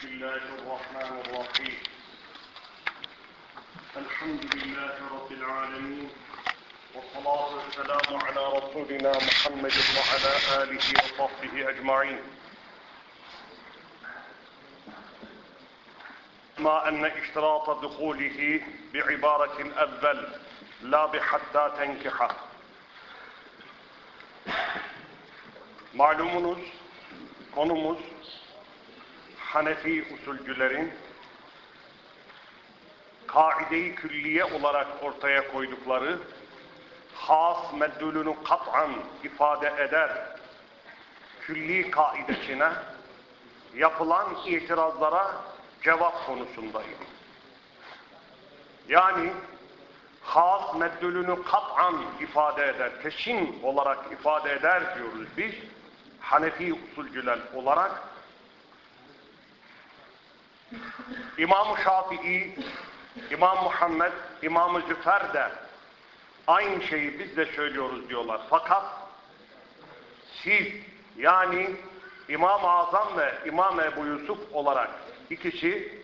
بسم الله الرحمن الرحيم. الحمد لله رب العالمين والصلاة والسلام على رسولنا محمد وعلى آله وصحبه أجمعين. ما أن اشتراط دخوله بعبارة الأول لا بحتى تنكحه. Malumunuz konumuz Hanefi usulcülerin kaide-i külliye olarak ortaya koydukları has meddülünü kat'an ifade eder külli kaidesine yapılan itirazlara cevap konusundaydı. Yani has meddülünü kat'an ifade eder, kesin olarak ifade eder diyoruz biz. Hanefi usulcüler olarak İmam-ı Şafii, İmam Muhammed, İmam-ı Züfer de aynı şeyi biz de söylüyoruz diyorlar. Fakat siz yani İmam-ı Azam ve İmam Ebu Yusuf olarak ikisi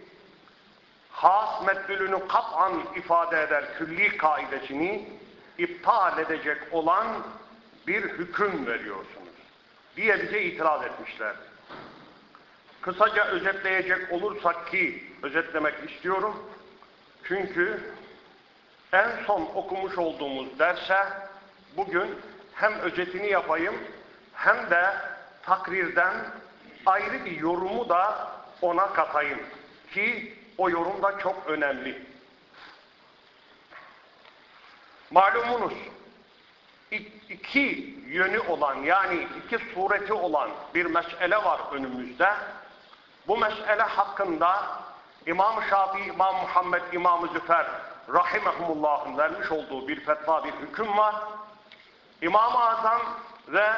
has meddülünü kat'an ifade eder külli kaidesini iptal edecek olan bir hüküm veriyorsunuz diye bize itiraz etmişler. Kısaca özetleyecek olursak ki özetlemek istiyorum. Çünkü en son okumuş olduğumuz derse bugün hem özetini yapayım hem de takrirden ayrı bir yorumu da ona katayım. Ki o yorum da çok önemli. Malumunuz iki yönü olan yani iki sureti olan bir mesele var önümüzde. Bu mesele hakkında İmam Şafii, İmam Muhammed, İmam Züfer rahimehumullah'ın vermiş olduğu bir fetva, bir hüküm var. İmam-ı Azam ve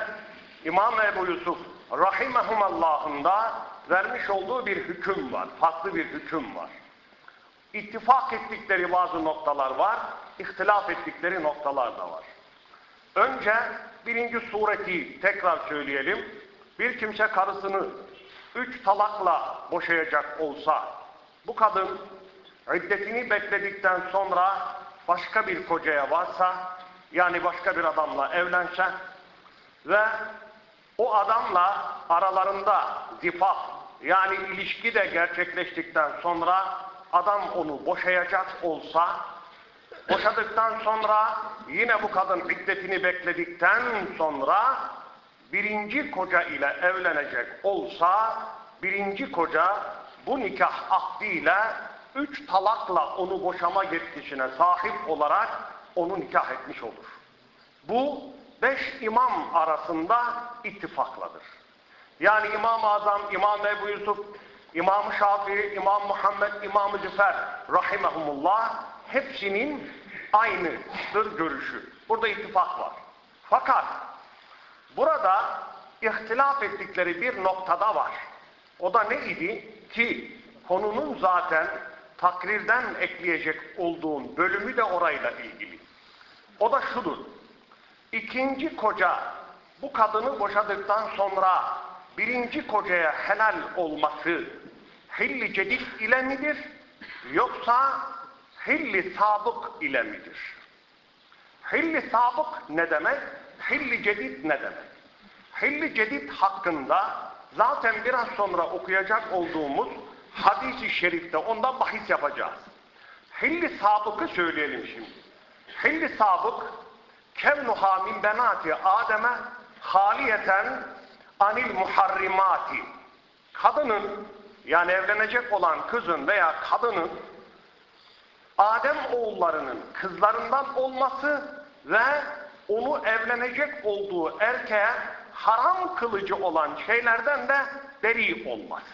İmam Ebu Yusuf rahimehumullah'ın da vermiş olduğu bir hüküm var. Farklı bir hüküm var. İttifak ettikleri bazı noktalar var, ihtilaf ettikleri noktalar da var. Önce birinci sureti tekrar söyleyelim. Bir kimse karısını üç talakla boşayacak olsa, bu kadın iddetini bekledikten sonra başka bir kocaya varsa, yani başka bir adamla evlense ve o adamla aralarında zifaf, yani ilişki de gerçekleştikten sonra adam onu boşayacak olsa, boşadıktan sonra yine bu kadın iddetini bekledikten sonra birinci koca ile evlenecek olsa, birinci koca bu nikah akdiyle üç talakla onu boşama yetkisine sahip olarak onu nikah etmiş olur. Bu beş imam arasında ittifakladır. Yani İmam-ı Azam, İmam Ebu Yusuf, İmam Şafii, İmam Muhammed, İmam Züfer rahimehumullah hepsinin aynıdır görüşü. Burada ittifak var. Fakat burada ihtilaf ettikleri bir noktada var. O da neydi? Ki konunun zaten takrirden ekleyecek olduğum bölümü de orayla ilgili. O da şudur. İkinci koca bu kadını boşadıktan sonra birinci kocaya helal olması hilli cedid ile midir? Yoksa hilli sabık ile midir? Hilli sabık ne demek? Hilli cedid ne demek? Hilli cedid hakkında zaten biraz sonra okuyacak olduğumuz hadisi şerifte ondan bahis yapacağız. Hilli sabıkı söyleyelim şimdi. Hilli sabık kevnuha min benati Adem'e haliyeten anil muharrimati kadının yani evlenecek olan kızın veya kadının Adem oğullarının kızlarından olması ve onu evlenecek olduğu erkeğe haram kılıcı olan şeylerden de beri olması.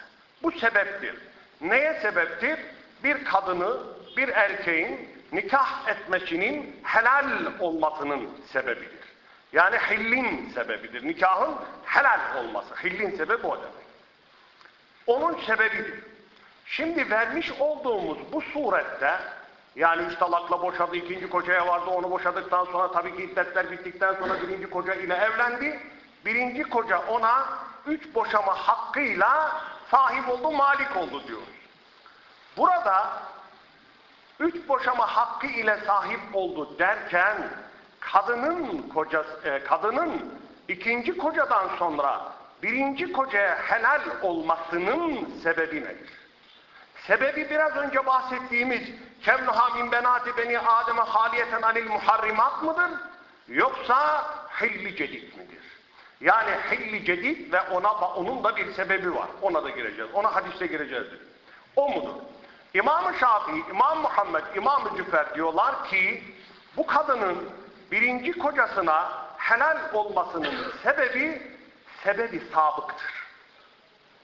Bu sebeptir. Neye sebeptir? Bir kadını, bir erkeğin nikah etmesinin helal olmasının sebebidir. Yani hillin sebebidir. Nikahın helal olması. Hillin sebebi o demek. Onun sebebidir. Şimdi vermiş olduğumuz bu surette yani üç talakla boşadı, ikinci kocaya vardı, onu boşadıktan sonra tabii ki iddetler bittikten sonra birinci koca ile evlendi. Birinci koca ona üç boşama hakkıyla sahip oldu, malik oldu diyoruz. Burada üç boşama hakkı ile sahip oldu derken kadının kocası, e, kadının ikinci kocadan sonra birinci kocaya helal olmasının sebebi nedir? Sebebi biraz önce bahsettiğimiz kevnuha min benati beni Adem'e haliyeten anil muharrimat mıdır? Yoksa hilli cedid midir? Yani hilli cedid ve ona onun da bir sebebi var. Ona da gireceğiz. Ona hadiste gireceğiz. O mudur? İmam-ı Şafii, İmam Muhammed, İmam-ı Cüfer diyorlar ki bu kadının birinci kocasına helal olmasının sebebi sebebi sabıktır.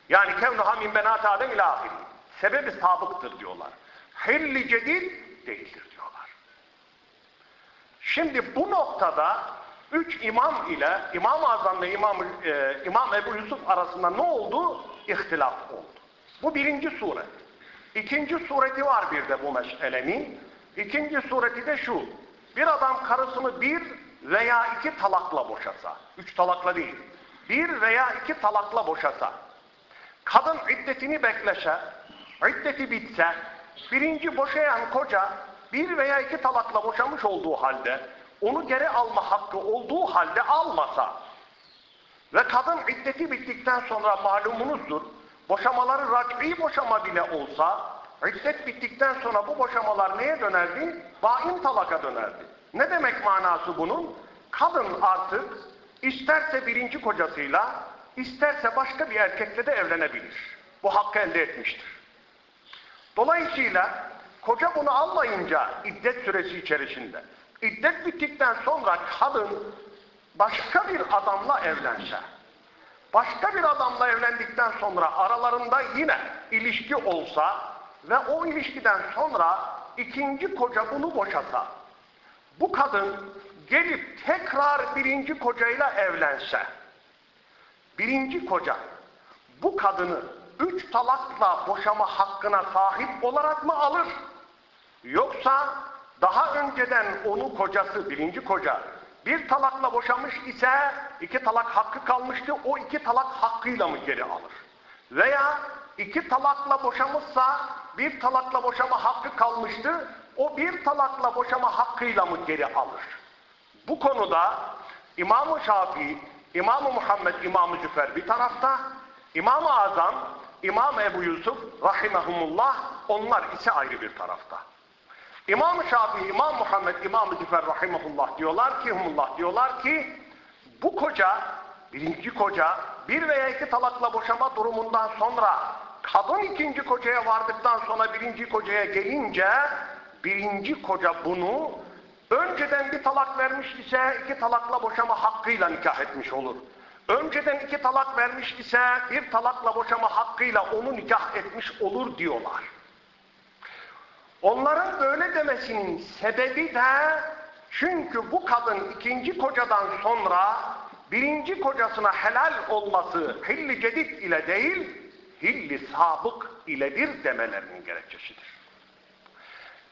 Yani kevnuha min benat adem ila Sebebi sabıktır diyorlar. Hilli cedid değildir diyorlar. Şimdi bu noktada üç imam ile İmam-ı Azam ve İmam, e, İmam Ebu Yusuf arasında ne oldu? İhtilaf oldu. Bu birinci suret. İkinci sureti var bir de bu meselenin. İkinci sureti de şu. Bir adam karısını bir veya iki talakla boşasa. Üç talakla değil. Bir veya iki talakla boşasa. Kadın iddetini bekleşe, iddeti bitse, birinci boşayan koca bir veya iki talakla boşamış olduğu halde, onu geri alma hakkı olduğu halde almasa ve kadın iddeti bittikten sonra malumunuzdur, boşamaları rac'i boşama bile olsa, iddet bittikten sonra bu boşamalar neye dönerdi? Bain talaka dönerdi. Ne demek manası bunun? Kadın artık isterse birinci kocasıyla, isterse başka bir erkekle de evlenebilir. Bu hakkı elde etmiştir. Dolayısıyla koca bunu almayınca iddet süresi içerisinde, iddet bittikten sonra kadın başka bir adamla evlense, başka bir adamla evlendikten sonra aralarında yine ilişki olsa ve o ilişkiden sonra ikinci koca bunu boşasa, bu kadın gelip tekrar birinci kocayla evlense, birinci koca bu kadını üç talakla boşama hakkına sahip olarak mı alır? Yoksa daha önceden onu kocası, birinci koca bir talakla boşamış ise iki talak hakkı kalmıştı, o iki talak hakkıyla mı geri alır? Veya iki talakla boşamışsa bir talakla boşama hakkı kalmıştı, o bir talakla boşama hakkıyla mı geri alır? Bu konuda İmam-ı Şafii, İmam-ı Muhammed, İmam-ı Cüfer bir tarafta, İmam-ı Azam, İmam Ebu Yusuf rahimehumullah onlar ise ayrı bir tarafta. İmam-ı Şafii, İmam Muhammed, İmam-ı Cüfer rahimehullah diyorlar ki humullah diyorlar ki bu koca, birinci koca bir veya iki talakla boşama durumundan sonra kadın ikinci kocaya vardıktan sonra birinci kocaya gelince birinci koca bunu önceden bir talak vermiş ise iki talakla boşama hakkıyla nikah etmiş olur. Önceden iki talak vermiş ise bir talakla boşama hakkıyla onu nikah etmiş olur diyorlar. Onların böyle demesinin sebebi de çünkü bu kadın ikinci kocadan sonra birinci kocasına helal olması hilli cedid ile değil, hilli sabık iledir demelerinin gerekçesidir.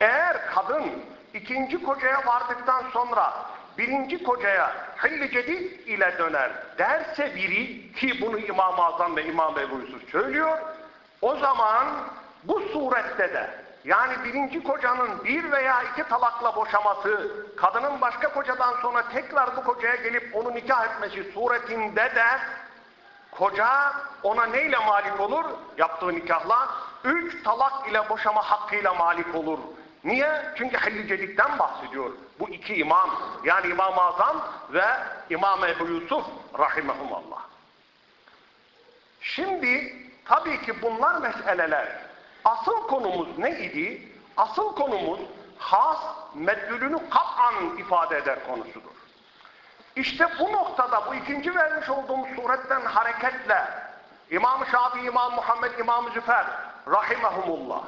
Eğer kadın ikinci kocaya vardıktan sonra birinci kocaya hilli cedid ile döner derse biri ki bunu İmam-ı Azam ve İmam Ebu Yusuf söylüyor o zaman bu surette de yani birinci kocanın bir veya iki talakla boşaması, kadının başka kocadan sonra tekrar bu kocaya gelip onu nikah etmesi suretinde de koca ona neyle malik olur? Yaptığı nikahla üç talak ile boşama hakkıyla malik olur. Niye? Çünkü hellicelikten bahsediyor. Bu iki imam, yani İmam-ı Azam ve İmam Ebu Yusuf rahimehumallah. Şimdi tabii ki bunlar meseleler. Asıl konumuz ne idi? Asıl konumuz has meddülünü kat'an ifade eder konusudur. İşte bu noktada bu ikinci vermiş olduğum suretten hareketle İmam-ı Şafii, İmam Muhammed, İmam-ı Züfer rahimehumullah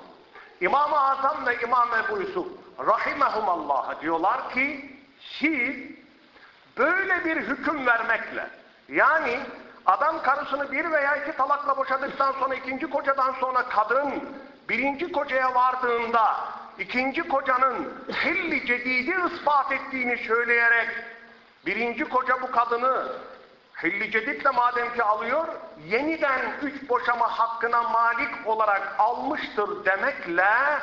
İmam-ı Azam ve İmam Ebu Yusuf rahimehumallah diyorlar ki siz böyle bir hüküm vermekle yani adam karısını bir veya iki talakla boşadıktan sonra ikinci kocadan sonra kadın birinci kocaya vardığında ikinci kocanın hilli cedidi ispat ettiğini söyleyerek birinci koca bu kadını Hilli ceditle madem ki alıyor, yeniden üç boşama hakkına malik olarak almıştır demekle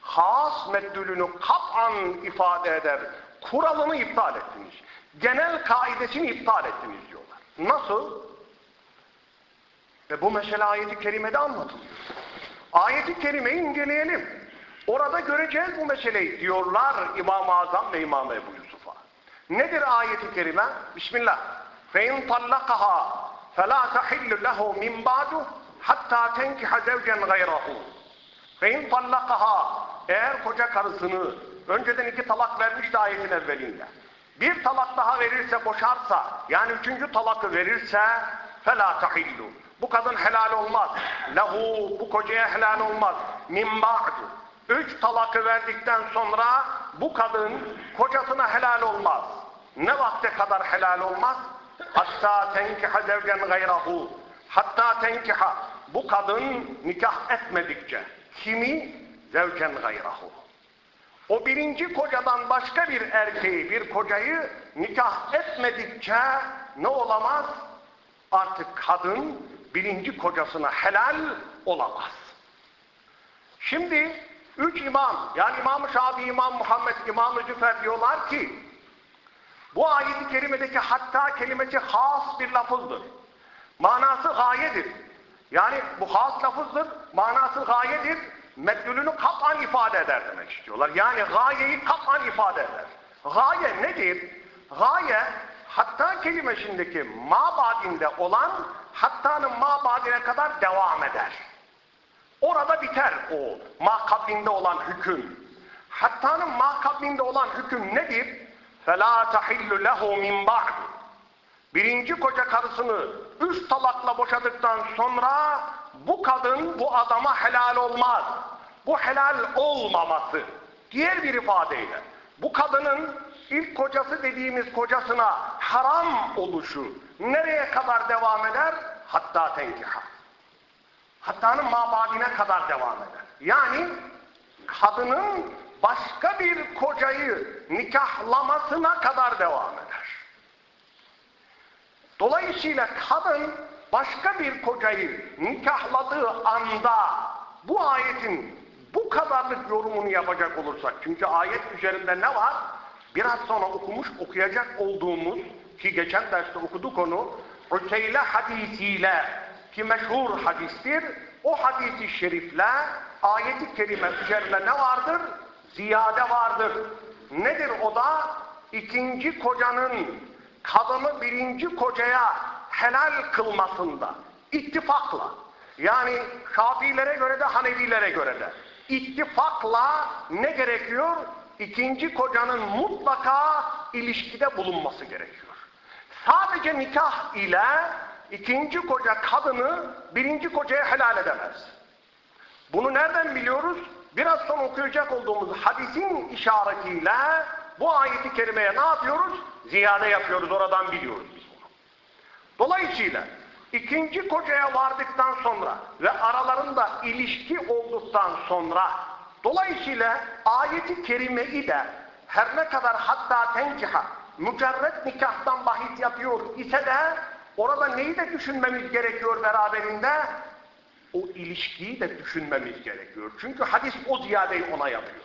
has meddülünü kat'an ifade eder. Kuralını iptal ettiniz. Genel kaidesini iptal ettiniz diyorlar. Nasıl? Ve bu mesele ayeti kerimede anlatılıyor. Ayeti kerimeyi inceleyelim. Orada göreceğiz bu meseleyi diyorlar İmam-ı Azam ve İmam Ebu Yusuf'a. Nedir ayeti kerime? Bismillah. فَاِنْ طَلَّقَهَا فَلَا تَحِلُّ لَهُ مِنْ بَعْدُ حَتَّى تَنْكِحَ زَوْجًا غَيْرَهُ فَاِنْ طَلَّقَهَا Eğer koca karısını önceden iki talak vermiş ayetin evvelinde. Bir talak daha verirse, boşarsa, yani üçüncü talakı verirse فَلَا تَحِلُّ Bu kadın helal olmaz. Lehu, bu kocaya helal olmaz. Min ba'du. Üç talakı verdikten sonra bu kadın kocasına helal olmaz. Ne vakte kadar helal olmaz? Hatta tenkiha zevcen gayrahu. Hatta tenkiha. Bu kadın nikah etmedikçe. Kimi? Zevcen gayrahu. O birinci kocadan başka bir erkeği, bir kocayı nikah etmedikçe ne olamaz? Artık kadın birinci kocasına helal olamaz. Şimdi üç imam, yani İmam-ı Şabi, İmam Muhammed, İmam-ı Cüfer diyorlar ki bu ayet-i kerimedeki hatta kelimesi has bir lafızdır. Manası gayedir. Yani bu has lafızdır, manası gayedir. Meddülünü kat'an ifade eder demek istiyorlar. Yani gayeyi kat'an ifade eder. Gaye nedir? Gaye hatta kelimesindeki mabadinde olan hattanın mabadine kadar devam eder. Orada biter o makablinde olan hüküm. Hattanın makablinde olan hüküm nedir? فَلَا تَحِلُّ لَهُ مِنْ بَعْدِ Birinci koca karısını üst talakla boşadıktan sonra bu kadın bu adama helal olmaz. Bu helal olmaması. Diğer bir ifadeyle bu kadının ilk kocası dediğimiz kocasına haram oluşu nereye kadar devam eder? Hatta tenkiha. Hattanın mabadine kadar devam eder. Yani kadının başka bir kocayı nikahlamasına kadar devam eder. Dolayısıyla kadın başka bir kocayı nikahladığı anda bu ayetin bu kadarlık yorumunu yapacak olursak, çünkü ayet üzerinde ne var? Biraz sonra okumuş, okuyacak olduğumuz, ki geçen derste okuduk onu, Üseyle hadisiyle, ki meşhur hadistir, o hadisi şerifle ayeti kerime üzerinde ne vardır? Ziyade vardır. Nedir o da? İkinci kocanın kadını birinci kocaya helal kılmasında ittifakla yani Şafilere göre de Hanevilere göre de ittifakla ne gerekiyor? İkinci kocanın mutlaka ilişkide bulunması gerekiyor. Sadece nikah ile ikinci koca kadını birinci kocaya helal edemez. Bunu nereden biliyoruz? Biraz sonra okuyacak olduğumuz hadisin işaretiyle bu ayeti kerimeye ne yapıyoruz? Ziyade yapıyoruz, oradan biliyoruz biz bunu. Dolayısıyla ikinci kocaya vardıktan sonra ve aralarında ilişki olduktan sonra dolayısıyla ayeti kerimeyi de her ne kadar hatta tenkiha mücerret nikahtan bahis yapıyor ise de orada neyi de düşünmemiz gerekiyor beraberinde? O ilişkiyi de düşünmemiz gerekiyor. Çünkü hadis o ziyadeyi ona yapıyor.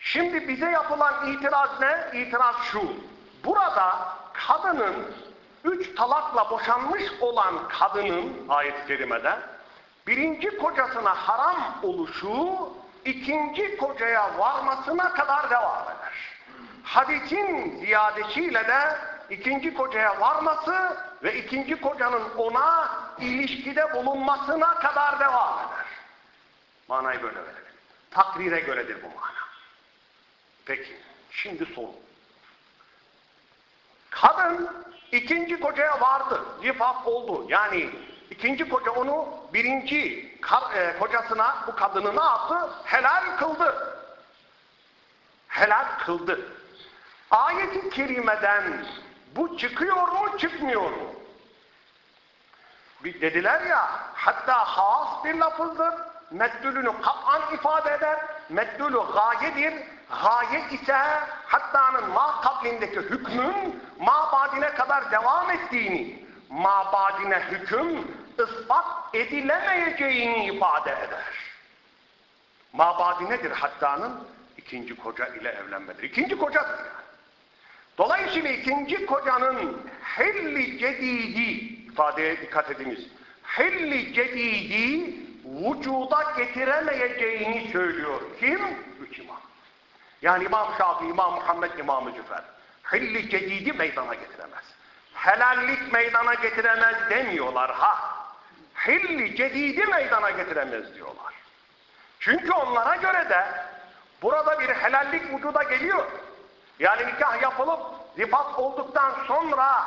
Şimdi bize yapılan itiraz ne? İtiraz şu. Burada kadının üç talakla boşanmış olan kadının ayet-i kerimede birinci kocasına haram oluşu ikinci kocaya varmasına kadar devam eder. Hadisin ziyadesiyle de ikinci kocaya varması ve ikinci kocanın ona ilişkide bulunmasına kadar devam eder. Manayı böyle verelim. Takrire göredir bu mana. Peki, şimdi soru. Kadın ikinci kocaya vardı, zifaf oldu. Yani ikinci koca onu birinci e, kocasına, bu kadını ne yaptı? Helal kıldı. Helal kıldı. Ayet-i kerimeden bu çıkıyor mu, çıkmıyor mu? Dediler ya, hatta has bir lafızdır, meddülünü kat'an ifade eder, meddülü gayedir. Gaye ise hattanın ma kablindeki hükmün mabadine kadar devam ettiğini, mabadine hüküm ispat edilemeyeceğini ifade eder. Mabadi nedir hattanın? ikinci koca ile evlenmedir. İkinci kocadır yani. Dolayısıyla ikinci kocanın hilli cedidi ifadeye dikkat ediniz. Hilli cedidi vücuda getiremeyeceğini söylüyor. Kim? Üç imam. Yani İmam Şafii, İmam Muhammed, İmam-ı Cüfer. Hilli cedidi meydana getiremez. Helallik meydana getiremez demiyorlar ha. Hilli cedidi meydana getiremez diyorlar. Çünkü onlara göre de burada bir helallik vücuda geliyor. Yani nikah yapılıp zifat olduktan sonra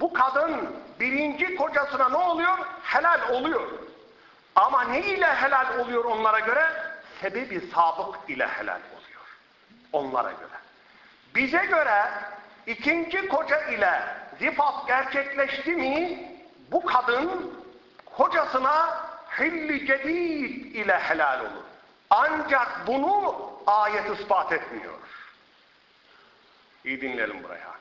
bu kadın birinci kocasına ne oluyor? Helal oluyor. Ama ne ile helal oluyor onlara göre? Sebebi sabık ile helal oluyor. Onlara göre. Bize göre ikinci koca ile zifat gerçekleşti mi bu kadın kocasına hilli cedid ile helal olur. Ancak bunu ayet ispat etmiyor. İyi dinleyelim buraya.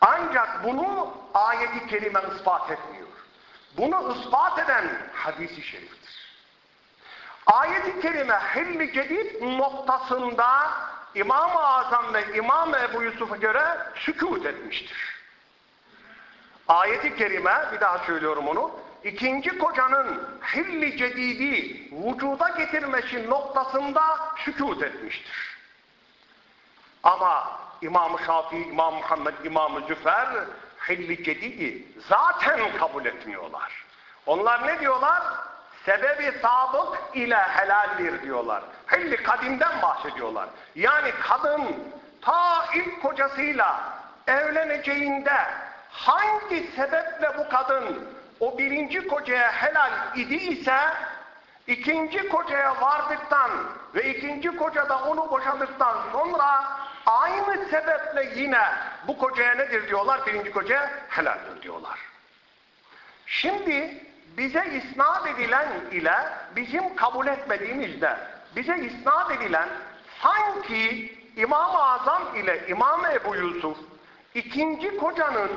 Ancak bunu ayeti kerime ispat etmiyor. Bunu ispat eden hadisi şeriftir. Ayeti kerime hilli cedid noktasında İmam-ı Azam ve İmam Ebu Yusuf'a göre sükut etmiştir. Ayeti kerime, bir daha söylüyorum onu, ikinci kocanın hilli cedidi vücuda getirmesi noktasında sükut etmiştir. Ama İmam-ı Şafii, İmam Muhammed, İmam-ı Züfer hilli cedidi zaten kabul etmiyorlar. Onlar ne diyorlar? Sebebi sabık ile helaldir diyorlar. Hilli kadimden bahsediyorlar. Yani kadın ta ilk kocasıyla evleneceğinde hangi sebeple bu kadın o birinci kocaya helal idi ise ikinci kocaya vardıktan ve ikinci koca da onu boşadıktan sonra aynı sebeple yine bu kocaya nedir diyorlar? Birinci kocaya helaldir diyorlar. Şimdi bize isnat edilen ile bizim kabul etmediğimizde bize isnat edilen sanki İmam-ı Azam ile İmam Ebu Yusuf ikinci kocanın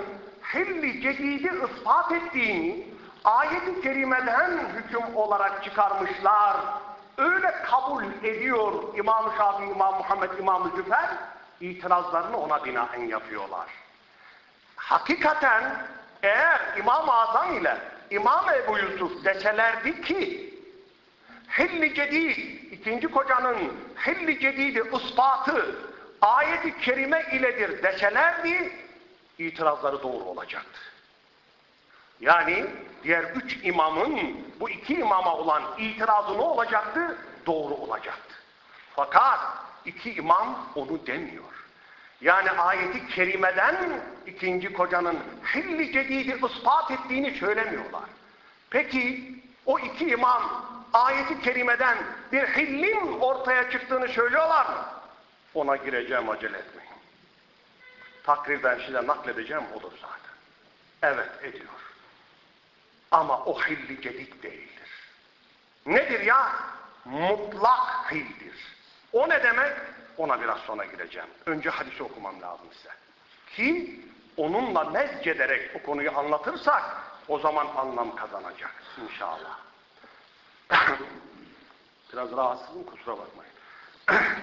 hilli cedidi ispat ettiğini ayet-i kerimeden hüküm olarak çıkarmışlar. Öyle kabul ediyor İmam-ı Şafii, İmam Muhammed, İmam-ı Züfer itirazlarını ona binaen yapıyorlar. Hakikaten eğer İmam-ı Azam ile İmam Ebu Yusuf deselerdi ki hilli cedid, ikinci kocanın hilli cedidi ispatı ayeti kerime iledir deselerdi itirazları doğru olacaktı. Yani diğer üç imamın bu iki imama olan itirazı ne olacaktı? Doğru olacaktı. Fakat iki imam onu demiyor. Yani ayeti kerimeden ikinci kocanın hilli cedidi ispat ettiğini söylemiyorlar. Peki o iki imam ayeti kerimeden bir hillin ortaya çıktığını söylüyorlar mı? Ona gireceğim acele etmeyin. Takrirden size nakledeceğim olur zaten. Evet ediyor. Ama o hilli cedid değildir. Nedir ya? Mutlak hildir. O ne demek? Ona biraz sonra gireceğim. Önce hadisi okumam lazım size. Ki onunla mezcederek o konuyu anlatırsak o zaman anlam kazanacak inşallah. biraz rahatsızım kusura bakmayın.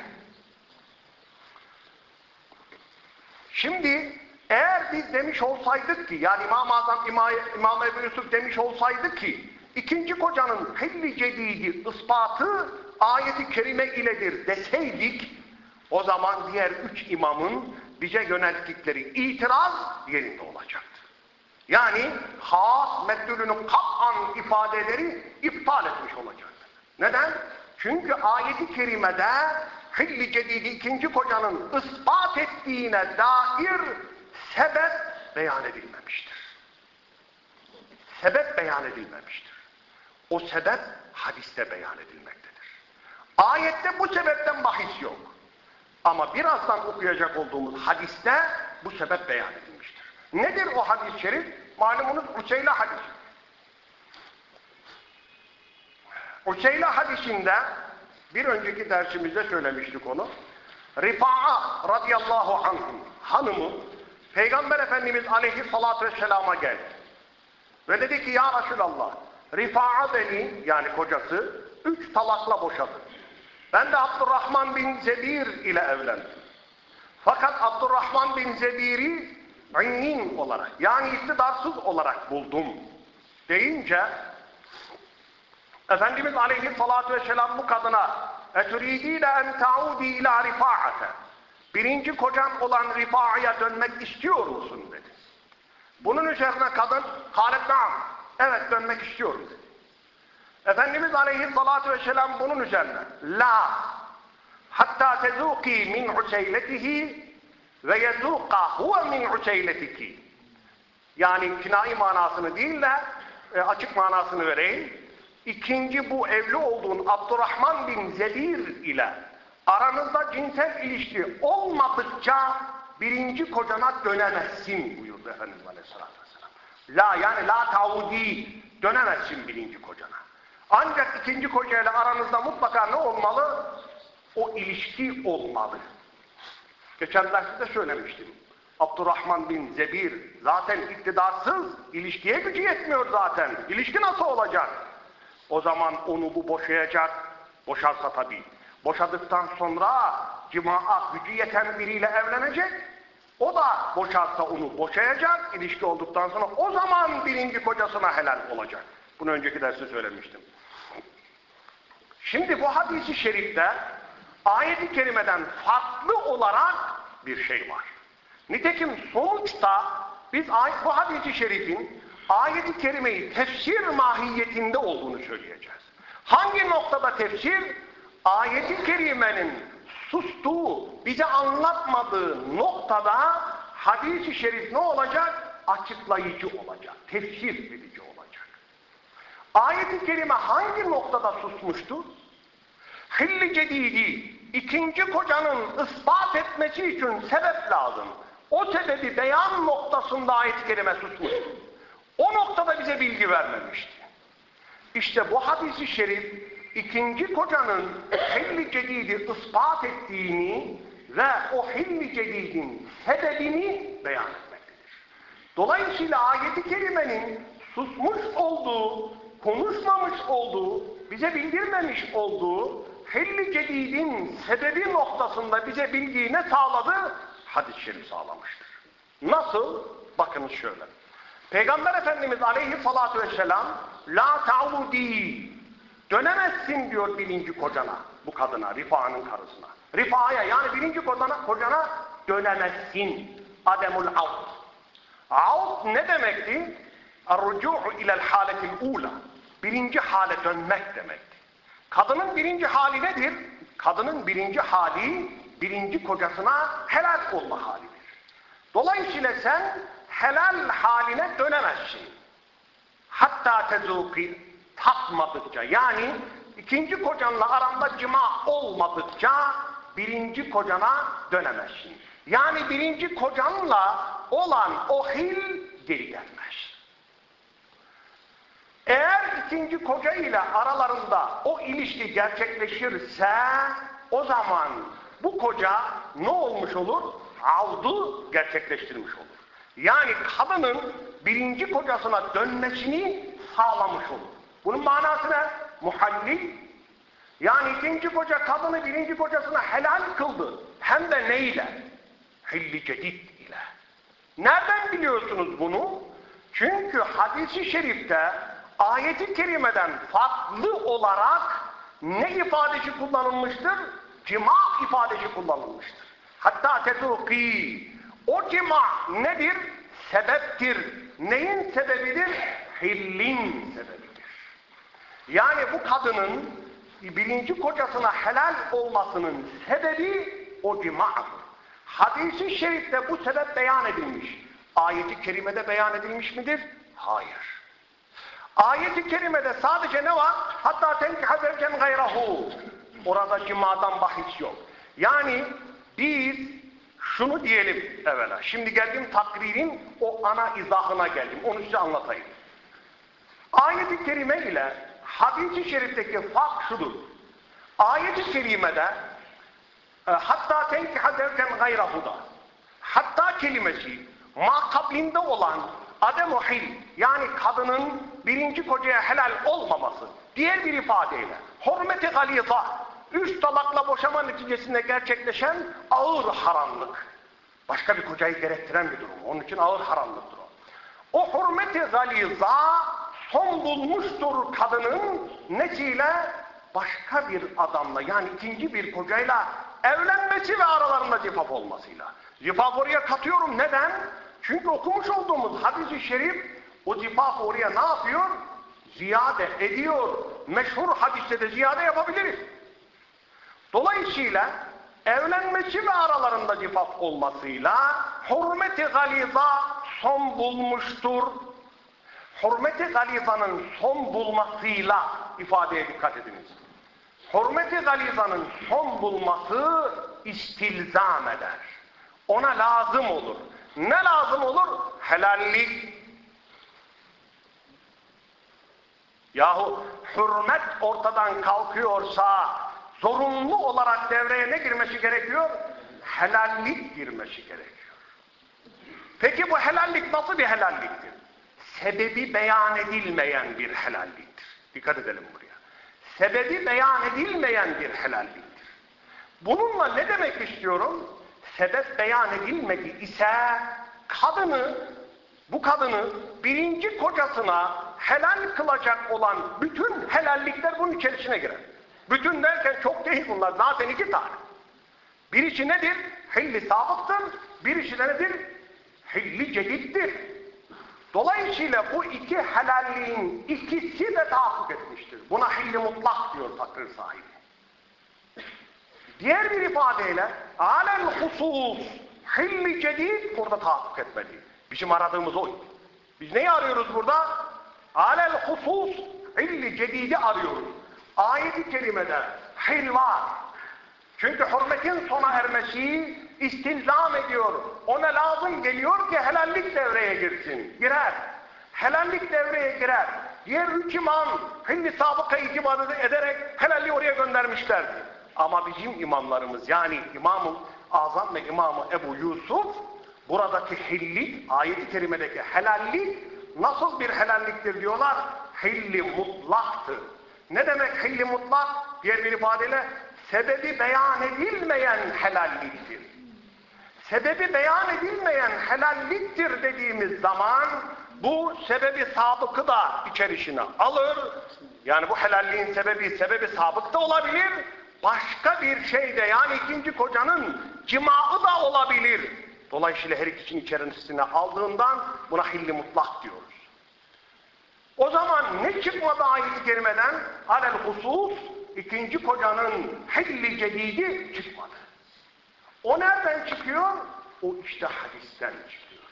Şimdi eğer biz demiş olsaydık ki yani İmam-ı Azam İmam, İmam Ebu Yusuf demiş olsaydı ki ikinci kocanın hilli cedidi ispatı ayeti kerime iledir deseydik o zaman diğer üç imamın bize yönelttikleri itiraz yerinde olacaktı. Yani has meddülünün kat'an ifadeleri iptal etmiş olacaktı. Neden? Çünkü ayeti kerimede hilli cedidi ikinci kocanın ispat ettiğine dair sebep beyan edilmemiştir. Sebep beyan edilmemiştir. O sebep hadiste beyan edilmektedir. Ayette bu sebepten bahis yok. Ama birazdan okuyacak olduğumuz hadiste bu sebep beyan edilmiştir. Nedir o hadis-i şerif? Malumunuz Useyla hadisi. Useyla hadisinde Bir önceki dersimizde söylemiştik onu. Rifa'a radıyallahu anh hanımı Peygamber Efendimiz aleyhissalatü vesselama geldi. Ve dedi ki ya Resulallah Rifa'a beni yani kocası üç talakla boşadı. Ben de Abdurrahman bin Zebir ile evlendim. Fakat Abdurrahman bin Zebir'i inin olarak yani iktidarsız olarak buldum deyince Efendimiz Aleyhisselatü Vesselam bu kadına eturidine en taudi ila rifa'ate birinci kocan olan rifa'ya dönmek istiyor musun dedi. Bunun üzerine kadın halet naam evet dönmek istiyorum dedi. Efendimiz Aleyhisselatü Vesselam bunun üzerine la hatta tezuki min useyletihi ve yezuka huve min useyletiki yani kinai manasını değil de e, açık manasını vereyim. İkinci bu evli olduğun Abdurrahman bin Zedir ile aranızda cinsel ilişki olmadıkça birinci kocana dönemezsin buyurdu Efendimiz Aleyhisselatü. La yani la taudi dönemezsin birinci kocana. Ancak ikinci kocayla aranızda mutlaka ne olmalı? O ilişki olmalı. Geçen de söylemiştim. Abdurrahman bin Zebir zaten iktidarsız, ilişkiye gücü yetmiyor zaten. İlişki nasıl olacak? O zaman onu bu boşayacak, boşarsa tabii. Boşadıktan sonra cimaa gücü yeten biriyle evlenecek. O da boşarsa onu boşayacak, ilişki olduktan sonra o zaman birinci kocasına helal olacak. Bunu önceki derste söylemiştim. Şimdi bu hadisi şerifte ayet-i kerimeden farklı olarak bir şey var. Nitekim sonuçta biz bu hadisi şerifin ayet-i kerimeyi tefsir mahiyetinde olduğunu söyleyeceğiz. Hangi noktada tefsir? Ayet-i kerimenin sustuğu, bize anlatmadığı noktada hadisi şerif ne olacak? Açıklayıcı olacak, tefsir verici olacak. Ayet-i kerime hangi noktada susmuştu? Hilli cedidi, ikinci kocanın ispat etmesi için sebep lazım. O sebebi beyan noktasında ayet-i kerime susmuştu. O noktada bize bilgi vermemişti. İşte bu hadisi şerif ikinci kocanın hilli cedidi ispat ettiğini ve o hilli cedidin sebebini beyan etmektedir. Dolayısıyla ayeti kerimenin susmuş olduğu, konuşmamış olduğu, bize bildirmemiş olduğu hilli cedidin sebebi noktasında bize bilgiyi ne sağladı? Hadis-i şerif sağlamıştır. Nasıl? Bakınız şöyle. Peygamber Efendimiz aleyhissalatü vesselam la ta'udi dönemezsin diyor birinci kocana bu kadına Rifa'nın karısına. Rifa'ya yani birinci kocana, kocana dönemezsin. Ademul avd. Avd ne demekti? Ar-rucu'u ilel haletil ula. Birinci hale dönmek demekti. Kadının birinci hali nedir? Kadının birinci hali birinci kocasına helal olma halidir. Dolayısıyla sen helal haline dönemezsin. Hatta tezuki tatmadıkça yani ikinci kocanla aranda cima olmadıkça birinci kocana dönemezsin. Yani birinci kocanla olan o hil geri gelmez. Eğer ikinci koca ile aralarında o ilişki gerçekleşirse o zaman bu koca ne olmuş olur? Avdu gerçekleştirmiş olur. Yani kadının birinci kocasına dönmesini sağlamış olur. Bunun manası ne? Muhallil. Yani ikinci koca kadını birinci kocasına helal kıldı. Hem de neyle? Hilli cedid ile. Nereden biliyorsunuz bunu? Çünkü hadisi şerifte ayeti kerimeden farklı olarak ne ifadesi kullanılmıştır? Cima ifadesi kullanılmıştır. Hatta tetuki o cima nedir? Sebeptir. Neyin sebebidir? Hillin sebebidir. Yani bu kadının birinci kocasına helal olmasının sebebi o cimadır. Hadis-i şerifte bu sebep beyan edilmiş. Ayeti kerimede beyan edilmiş midir? Hayır. Ayeti kerimede sadece ne var? Hatta tenkiha zevcen gayrahu. Orada cimadan bahis yok. Yani biz şunu diyelim evvela. Şimdi geldim takririn o ana izahına geldim. Onu size anlatayım. Ayet-i kerime ile hadis-i şerifteki fark şudur. Ayet-i kerimede e, hatta tenkiha zevken gayrahu da hatta kelimesi makablinde olan ademuhil yani kadının birinci kocaya helal olmaması diğer bir ifadeyle hürmeti galiza üç talakla boşama neticesinde gerçekleşen ağır haramlık başka bir kocayı gerektiren bir durum. Onun için ağır haramlıktır o. O hürmeti galiza son bulmuştur kadının nesiyle başka bir adamla yani ikinci bir kocayla evlenmesi ve aralarında zifaf olmasıyla. Zifaf oraya katıyorum. Neden? Çünkü okumuş olduğumuz hadis-i şerif o zifaf oraya ne yapıyor? Ziyade ediyor. Meşhur hadiste de ziyade yapabiliriz. Dolayısıyla evlenmesi ve aralarında zifaf olmasıyla hürmeti galiza son bulmuştur. Hürmeti galizanın son bulmasıyla ifadeye dikkat ediniz. Hürmeti galizanın son bulması istilzam eder. Ona lazım olur. Ne lazım olur? Helallik. Yahu hürmet ortadan kalkıyorsa zorunlu olarak devreye ne girmesi gerekiyor? Helallik girmesi gerekiyor. Peki bu helallik nasıl bir helalliktir? Sebebi beyan edilmeyen bir helalliktir. Dikkat edelim buraya. Sebebi beyan edilmeyen bir helalliktir. Bununla ne demek istiyorum? Sebep beyan edilmedi ise kadını, bu kadını birinci kocasına helal kılacak olan bütün helallikler bunun içerisine girer. Bütün derken çok değil bunlar. Zaten iki tane. Birisi nedir? Hilli sabıktır. Birisi nedir? Hilli cedittir. Dolayısıyla bu iki helalliğin ikisi de tahakkuk etmiştir. Buna hilli mutlak diyor takrir sahibi. Diğer bir ifadeyle alel husus hilli cedid burada tahakkuk etmeli. Bizim aradığımız o. Biz neyi arıyoruz burada? Alel husus hilli cedidi arıyoruz. Ayet-i kerimede hil var. Çünkü hürmetin sona ermesi istilzam ediyor. Ona lazım geliyor ki helallik devreye girsin. Girer. Helallik devreye girer. Diğer üç imam hilli sabıka itibar ederek helalliği oraya göndermişlerdi. Ama bizim imamlarımız yani İmam-ı Azam ve İmam-ı Ebu Yusuf buradaki hillik, ayet-i kerimedeki helallik nasıl bir helalliktir diyorlar? Hilli mutlaktır. Ne demek hilli mutlak? Diğer bir ifadeyle sebebi beyan edilmeyen helalliktir. Sebebi beyan edilmeyen helalliktir dediğimiz zaman bu sebebi sabıkı da içerisine alır. Yani bu helalliğin sebebi, sebebi sabık da olabilir. Başka bir şey de yani ikinci kocanın cimağı da olabilir. Dolayısıyla her ikisinin içerisine aldığından buna hilli mutlak diyoruz. O zaman ne çıkmadı ayet-i kerimeden? Alel husus ikinci kocanın hilli cedidi çıkmadı. O nereden çıkıyor? O işte hadisten çıkıyor.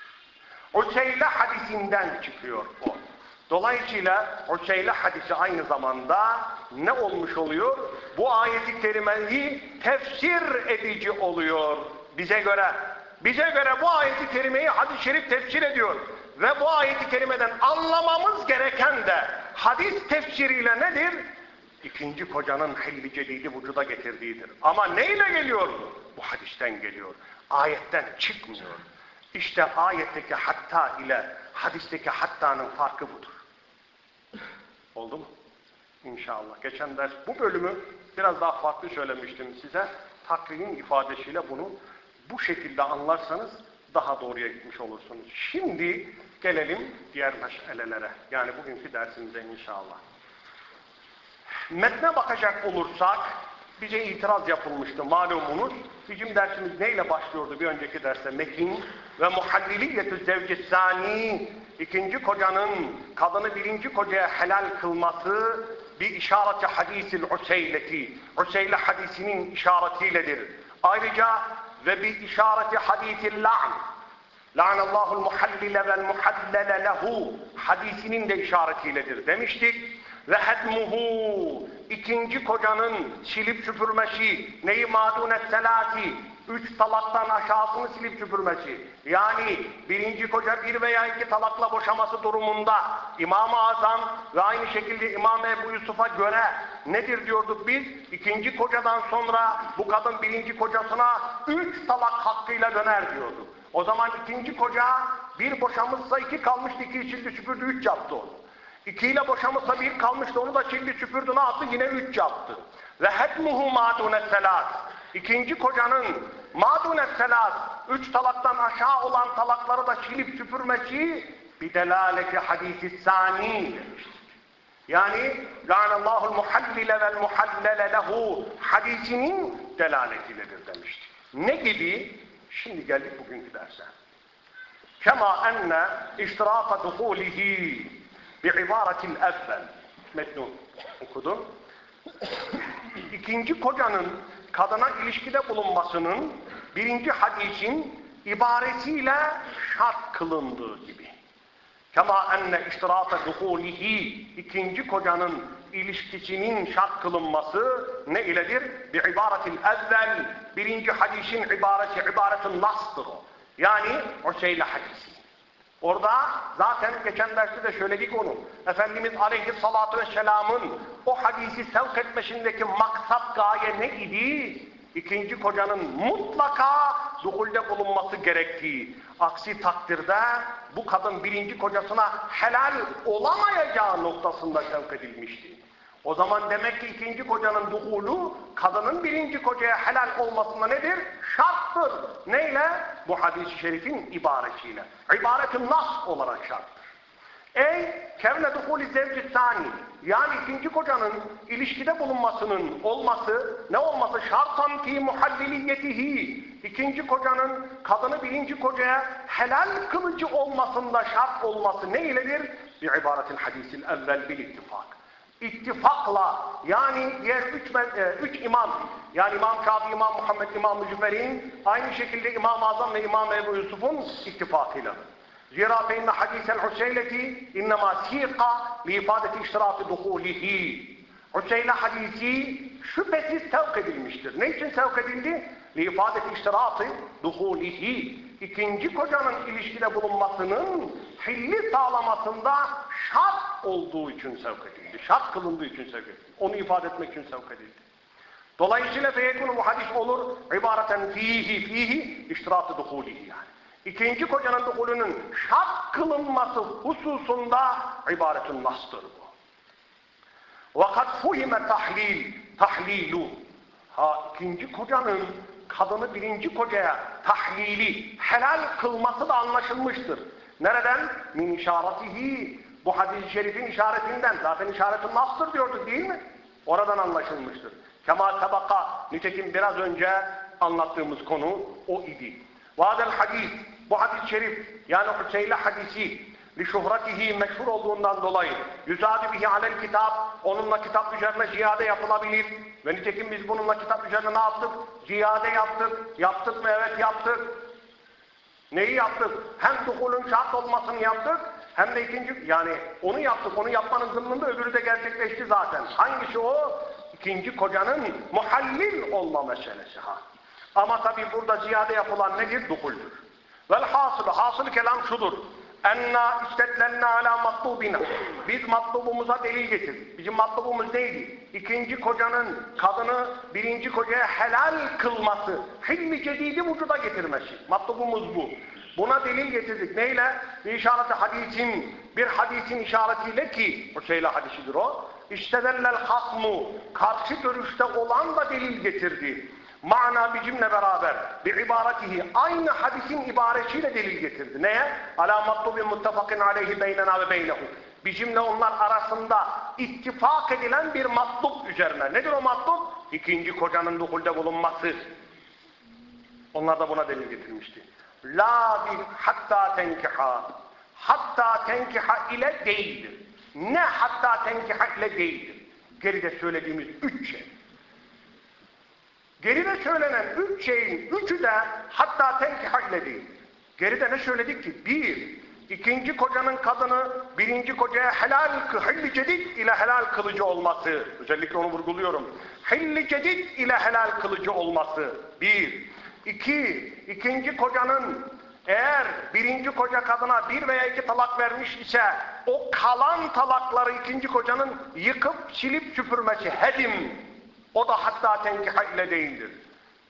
O Useyla hadisinden çıkıyor o. Dolayısıyla o Useyla hadisi aynı zamanda ne olmuş oluyor? Bu ayeti kerimeyi tefsir edici oluyor bize göre. Bize göre bu ayeti kerimeyi hadis-i şerif tefsir ediyor. Ve bu ayeti kerimeden anlamamız gereken de hadis tefsiriyle nedir? İkinci kocanın hilli cedidi vücuda getirdiğidir. Ama neyle geliyor? Bu hadisten geliyor. Ayetten çıkmıyor. İşte ayetteki hatta ile hadisteki hattanın farkı budur. Oldu mu? İnşallah. Geçen ders bu bölümü biraz daha farklı söylemiştim size. Takririn ifadesiyle bunu bu şekilde anlarsanız daha doğruya gitmiş olursunuz. Şimdi gelelim diğer meselelere. Yani bugünkü dersimize inşallah. Metne bakacak olursak bize itiraz yapılmıştı malumunuz. Bizim dersimiz neyle başlıyordu bir önceki derste? Mekin ve muhalliliyetü zevcissani ikinci kocanın kadını birinci kocaya helal kılması bir işareti hadisil useyleti. Useyle hadisinin işaretiyledir. Ayrıca ve bir işareti hadisil la'n. La'nallahul muhallile vel muhallele lehu hadisinin de işaretiyledir demiştik. Ve hedmuhu ikinci kocanın silip süpürmesi neyi madunet selati üç talaktan aşağısını silip süpürmesi. Yani birinci koca bir veya iki talakla boşaması durumunda İmam-ı Azam ve aynı şekilde İmam Ebu Yusuf'a göre nedir diyorduk biz? İkinci kocadan sonra bu kadın birinci kocasına üç talak hakkıyla döner diyorduk. O zaman ikinci koca bir boşamışsa iki kalmıştı, iki sildi süpürdü, üç yaptı onu. İkiyle boşamışsa bir kalmıştı, onu da sildi süpürdü, ne yaptı? Yine üç yaptı. Ve hedmuhu madune selat. İkinci kocanın madune selat, üç talaktan aşağı olan talakları da silip süpürmesi bir delaleti hadisi sani. Yani la'nallahul muhallile vel muhallele lehu hadisinin delaletidir demiştir. Ne gibi? Şimdi geldik bugünkü derse. Kema enne iştirata duhulihi bi'ibaretil evvel. Metnun okudum. İkinci kocanın kadına ilişkide bulunmasının birinci hadisin ibaresiyle şart kılındığı gibi. Kema enne iştirata duhulihi ikinci kocanın ilişkisinin şart kılınması ne iledir? Bi ibaretil evvel birinci hadisin ibaresi ibaretin nastır. Yani o şeyle hadisi. Orada zaten geçen derste de söyledik onu. Efendimiz aleyhissalatu vesselamın o hadisi sevk etmesindeki maksat gaye ne idi? İkinci kocanın mutlaka duhulde bulunması gerektiği. Aksi takdirde bu kadın birinci kocasına helal olamayacağı noktasında sevk edilmişti. O zaman demek ki ikinci kocanın duhulu kadının birinci kocaya helal olmasında nedir? Şarttır. Neyle? Bu hadis-i şerifin ibaresiyle. İbaretin nas olarak şarttır. Ey kevne duhuli zevci sani yani ikinci kocanın ilişkide bulunmasının olması ne olması şartan fi muhalliliyetihi ikinci kocanın kadını birinci kocaya helal kılıcı olmasında şart olması ne iledir? Bir ibaretin hadisil evvel bil ittifak ittifakla yani diğer üç, e, üç imam yani İmam Şafii, İmam Muhammed, İmam Mücüfer'in aynı şekilde İmam-ı Azam ve İmam Ebu Yusuf'un ittifakıyla. Zira feinne hadisel Hüseyleti innema siqa li ifadeti iştirafı duhulihi. Hüseyle hadisi şüphesiz sevk edilmiştir. Ne için sevk edildi? Li ifadeti iştirafı duhulihi. İkinci kocanın ilişkide bulunmasının hilli sağlamasında şart olduğu için sevk edildi. Şart kılındığı için sevk edildi. Onu ifade etmek için sevk edildi. Dolayısıyla feyekunu bu hadis olur ibareten fihi fihi iştiratı duhulihi yani. İkinci kocanın duhulünün şart kılınması hususunda ibaretun nastır bu. Vakat fuhime tahlil, tahlilu. Ha ikinci kocanın kadını birinci kocaya tahlili, helal kılması da anlaşılmıştır. Nereden? Min işaretihi. Bu hadis-i şerifin işaretinden. Zaten işaretin nastır diyorduk değil mi? Oradan anlaşılmıştır. Kemal tabaka, nitekim biraz önce anlattığımız konu o idi. Vadel hadis, bu hadis-i şerif, yani Hüseyle hadisi, şuhratihi meşhur olduğundan dolayı yüzadi bihi alel kitap onunla kitap üzerine ziyade yapılabilir ve nitekim biz bununla kitap üzerine ne yaptık? Ziyade yaptık. Yaptık mı? Evet yaptık. Neyi yaptık? Hem dukulun şart olmasını yaptık hem de ikinci yani onu yaptık. Onu yapmanın zımnında öbürü de gerçekleşti zaten. Hangisi o? İkinci kocanın muhallil olma meselesi ha. Ama tabi burada ziyade yapılan nedir? Dukuldür. Vel hasılı, hasılı kelam şudur. Enna istetlenna ala matlubina. Biz matlubumuza delil getir. Bizim matlubumuz neydi? İkinci kocanın kadını birinci kocaya helal kılması, hilmi cedidi vücuda getirmesi. Matlubumuz bu. Buna delil getirdik. Neyle? Bir işareti hadisin, bir hadisin işaretiyle ki, o şeyle hadisidir o. İştedellel hasmu, karşı görüşte olan da delil getirdi mana bizimle beraber bir ibaretihi aynı hadisin ibaresiyle delil getirdi. Neye? Ala matlubin muttafakin aleyhi beynena ve beynehu. Bizimle onlar arasında ittifak edilen bir matlub üzerine. Nedir o matlub? İkinci kocanın dukulde bulunması. Onlar da buna delil getirmişti. La bil hatta tenkiha. Hatta tenkiha ile değildir. Ne hatta tenkiha ile değildir. Geride söylediğimiz üç şey. Geride söylenen üç şeyin üçü de hatta tenkiha ile değil. Geride ne söyledik ki? Bir, ikinci kocanın kadını birinci kocaya helal, hilli cedid ile helal kılıcı olması. Özellikle onu vurguluyorum. Hilli cedid ile helal kılıcı olması. Bir. İki, ikinci kocanın eğer birinci koca kadına bir veya iki talak vermiş ise o kalan talakları ikinci kocanın yıkıp silip süpürmesi hedim. O da hatta tenkiha ile değildir.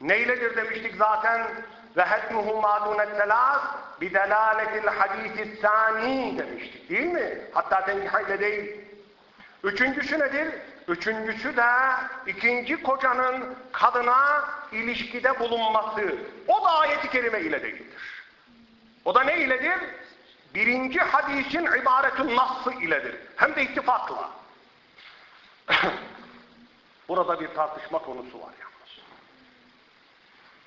Neyledir demiştik zaten ve hetmuhu madunet telas bidelaletil hadisi sani demiştik değil mi? Hatta tenkiha ile değil. Üçüncüsü nedir? Üçüncüsü de ikinci kocanın kadına ilişkide bulunması. O da ayeti kerime ile değildir. O da ne iledir? Birinci hadisin ibaretün nassı iledir. Hem de ittifakla. Burada bir tartışma konusu var yalnız.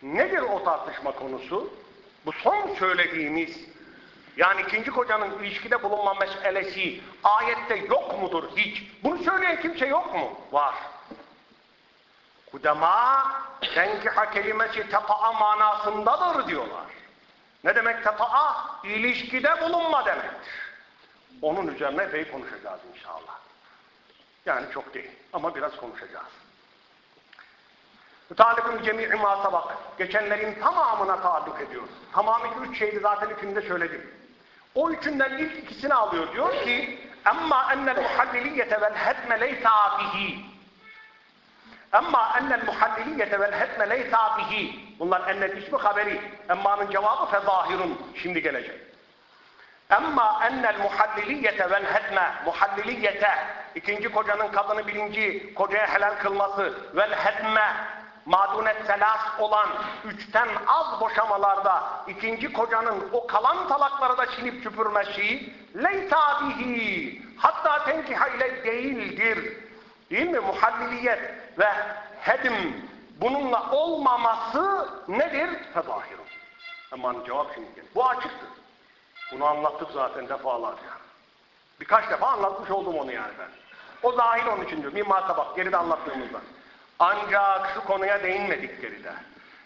Nedir o tartışma konusu? Bu son söylediğimiz yani ikinci kocanın ilişkide bulunma meselesi ayette yok mudur hiç? Bunu söyleyen kimse yok mu? Var. Kudema tenkiha kelimesi tepa'a manasındadır diyorlar. Ne demek tepa'a? İlişkide bulunma demektir. Onun üzerine epey konuşacağız inşallah. Yani çok değil ama biraz konuşacağız. Mütalikun cemi'i ma sabak. Geçenlerin tamamına taalluk ediyor. Tamamı üç şeydi zaten üçünü söyledim. O üçünden ilk ikisini alıyor. Diyor ki muhalliliyete vel hedme leysa bihi. Emma ennel muhalliliyete vel hedme leysa bihi. Bunlar ennel ismi haberi. Emma'nın cevabı fezahirun. Şimdi gelecek. Emma ennel muhalliliyete vel hedme. Muhalliliyete. ikinci kocanın kadını birinci kocaya helal kılması. Vel hedme madunet selas olan üçten az boşamalarda ikinci kocanın o kalan talakları da silip süpürmesi leysa bihi hatta tenkiha ile değildir. Değil mi? Muhalliliyet ve hedim bununla olmaması nedir? Fedahirun. Aman cevap şimdi. Bu açıktır. Bunu anlattık zaten defalarca. Birkaç defa anlatmış oldum onu yani ben. O zahir onun için diyor. Mimar tabak geride anlattığımızda. Ancak şu konuya değinmedik geride.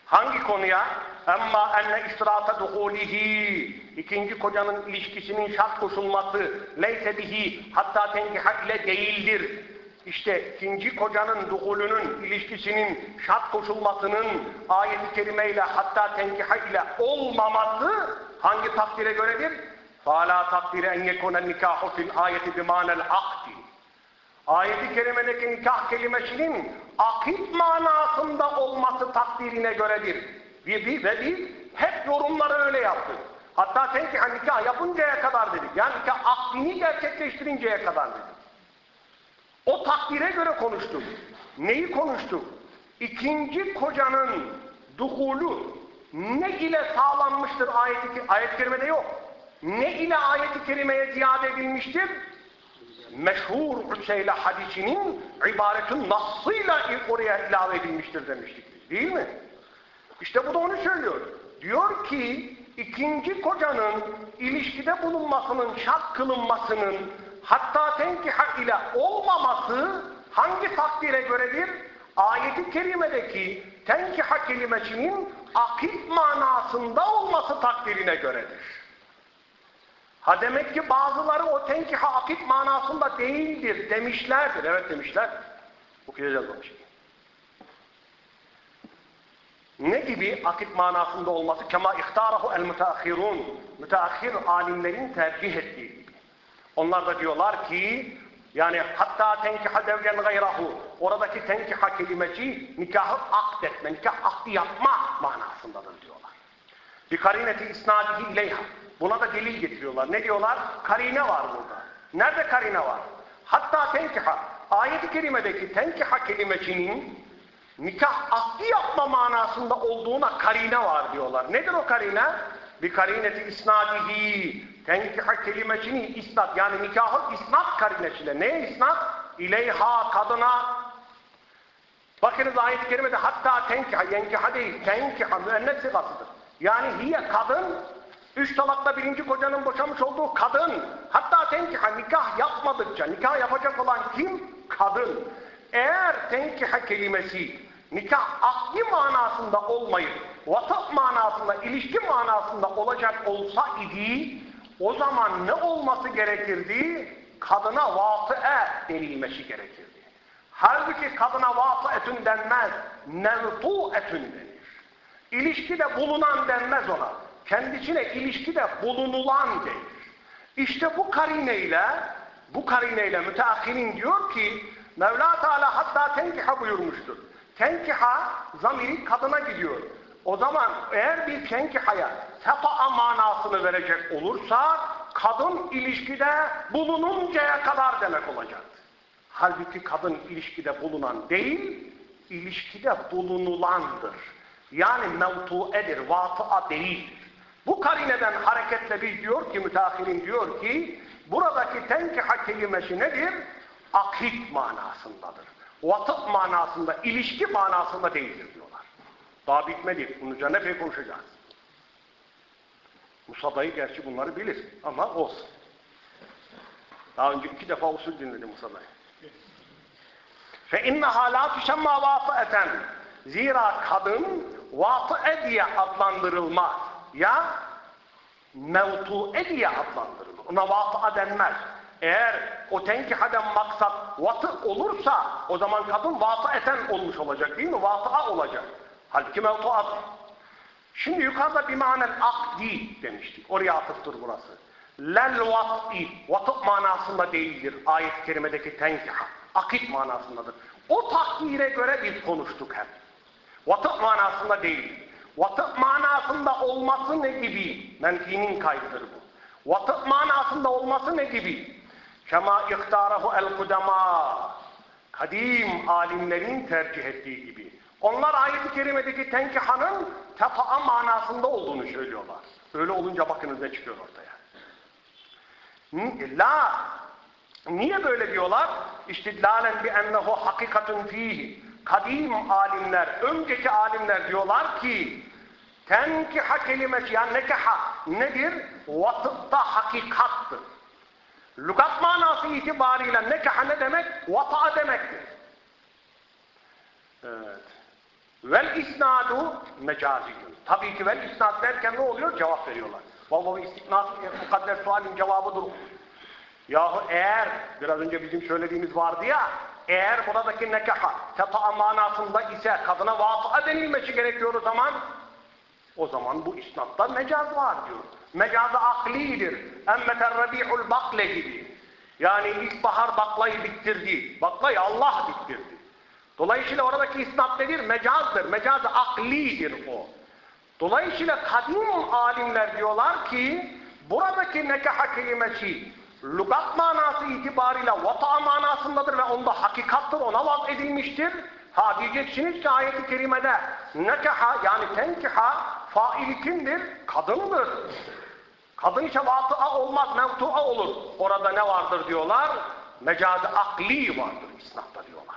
Hangi konuya? Emma enne istirata duhulihi ikinci kocanın ilişkisinin şart koşulması leyse bihi hatta tenkiha ile değildir. İşte ikinci kocanın duhulünün ilişkisinin şart koşulmasının ayet-i kerimeyle hatta tenkiha ile olmaması hangi takdire göredir? Fala takdire en yekune nikahu fil ayeti bimanel akdi. Ayet-i kerimedeki nikah kelimesinin akit manasında olması takdirine göredir. Ve bir, ve bir hep yorumları öyle yaptık. Hatta tenkiha nikah yapıncaya kadar dedik. Yani nikah akdini gerçekleştirinceye kadar dedik. O takdire göre konuştuk. Neyi konuştuk? İkinci kocanın duhulu ne ile sağlanmıştır ayet-i ayet kerimede yok. Ne ile ayet-i kerimeye ziyade edilmiştir? Meşhur Hüseyle hadisinin ibaretin nasıyla oraya ilave edilmiştir demiştik. Değil mi? İşte bu da onu söylüyor. Diyor ki ikinci kocanın ilişkide bulunmasının şart kılınmasının hatta tenkiha ile olmaması hangi takdire göredir? Ayet-i kerimedeki tenkiha kelimesinin akit manasında olması takdirine göredir. Ha demek ki bazıları o tenkiha akit manasında değildir demişlerdir. Evet demişler. Okuyacağız onu şimdi. Ne gibi akit manasında olması? Kema ihtarahu el müteahhirun. Müteahhir alimlerin tercih ettiği gibi. Onlar da diyorlar ki yani hatta tenkiha devlen gayrahu. Oradaki tenkiha kelimesi nikahı akdetme, nikah akdi yapma manasındadır diyorlar. Bir karineti isnadihi ileyha. Buna da delil getiriyorlar. Ne diyorlar? Karine var burada. Nerede karine var? Hatta tenkiha. Ayet-i kerimedeki tenkiha kelimesinin nikah akdi yapma manasında olduğuna karine var diyorlar. Nedir o karine? Bir karineti isnadihi. Tenkiha kelimesini isnat. Yani nikahın isnat karinesiyle. Ne isnat? İleyha kadına. Bakınız ayet-i kerimede hatta tenkiha, yenkiha değil, tenkiha müennet sigasıdır. Yani hiye kadın Üç talakta birinci kocanın boşamış olduğu kadın, hatta tenkiha nikah yapmadıkça, nikah yapacak olan kim? Kadın. Eğer tenkiha kelimesi nikah akdi manasında olmayıp, vasat manasında, ilişki manasında olacak olsa idi, o zaman ne olması gerekirdi? Kadına vasıe denilmesi gerekirdi. Halbuki kadına vasıetün denmez, nevtu etün denir. İlişkide bulunan denmez ona. Kendisine ilişkide bulunulan denir. İşte bu karineyle, bu karineyle müteahhirin diyor ki, Mevla Teala hatta tenkiha buyurmuştur. Tenkiha zamiri kadına gidiyor. O zaman eğer bir tenkihaya sefa'a manasını verecek olursa kadın ilişkide bulununcaya kadar demek olacak. Halbuki kadın ilişkide bulunan değil, ilişkide bulunulandır. Yani mevtuedir, vatıa değildir. Bu karineden hareketle biz diyor ki, müteahhirin diyor ki, buradaki tenkiha kelimesi nedir? Akit manasındadır. Vatık manasında, ilişki manasında değildir diyorlar. Daha bitmedi. Bunun üzerine pek konuşacağız. Musa dayı gerçi bunları bilir ama olsun. Daha önce iki defa usul dinledim Musa dayı. Fe inne halâ tüşemmâ. Zira kadın vatı'e diye adlandırılmaz. Ya mevtu'e diye adlandırılır. Ona vatı'a denmez. Eğer o tenkihaden maksat vatı olursa o zaman kadın vatı'eten olmuş olacak değil mi? Vatı'a olacak. Halbuki mevtu'adır. Şimdi yukarıda bir manen akdi demiştik. Oraya atıftır burası. Lel vat'i, vatık manasında değildir ayet-i kerimedeki tenkiha. Akit manasındadır. O takdire göre biz konuştuk hep. Vatık manasında değil. Vatık manasında olması ne gibi? Menfinin kaydıdır bu. Vatık manasında olması ne gibi? Kema ihtarahu el kudema. Kadim alimlerin tercih ettiği gibi. Onlar ayet-i kerimedeki tenkihanın tefa'a manasında olduğunu söylüyorlar. Öyle olunca bakınız ne çıkıyor ortaya. La Niye böyle diyorlar? İstidlalen bi ennehu hakikatun fihi. Kadim alimler, önceki alimler diyorlar ki tenkiha kelimesi yani nekaha nedir? Vatıfta hakikattır. Lugat manası itibariyle nekaha ne demek? Vata'a demektir. Evet. Vel isnadu mecaziyun. Tabii ki vel isnad derken ne oluyor? Cevap veriyorlar. Vallahi istinad mukadder sualin cevabıdır. Yahu eğer, biraz önce bizim söylediğimiz vardı ya, eğer buradaki nekaha, teta'a manasında ise kadına vatı'a denilmesi gerekiyor o zaman, o zaman bu isnatta mecaz var diyor. Mecazı aklidir. Emmeter rabi'ul bakle gibi. Yani ilkbahar baklayı bitirdi. Baklayı Allah bitirdi. Dolayısıyla oradaki isnat nedir? Mecazdır. Mecazı aklidir o. Dolayısıyla kadim alimler diyorlar ki buradaki nekaha kelimesi lugat manası itibariyle vata manasındadır ve onda hakikattır, ona vaz edilmiştir. Ha diyeceksiniz ki ayet-i kerimede nekaha yani tenkiha faili kimdir? Kadındır. Kadın ise vatıa olmaz, mevtu'a olur. Orada ne vardır diyorlar? Mecaz-ı akli vardır isnatta diyorlar.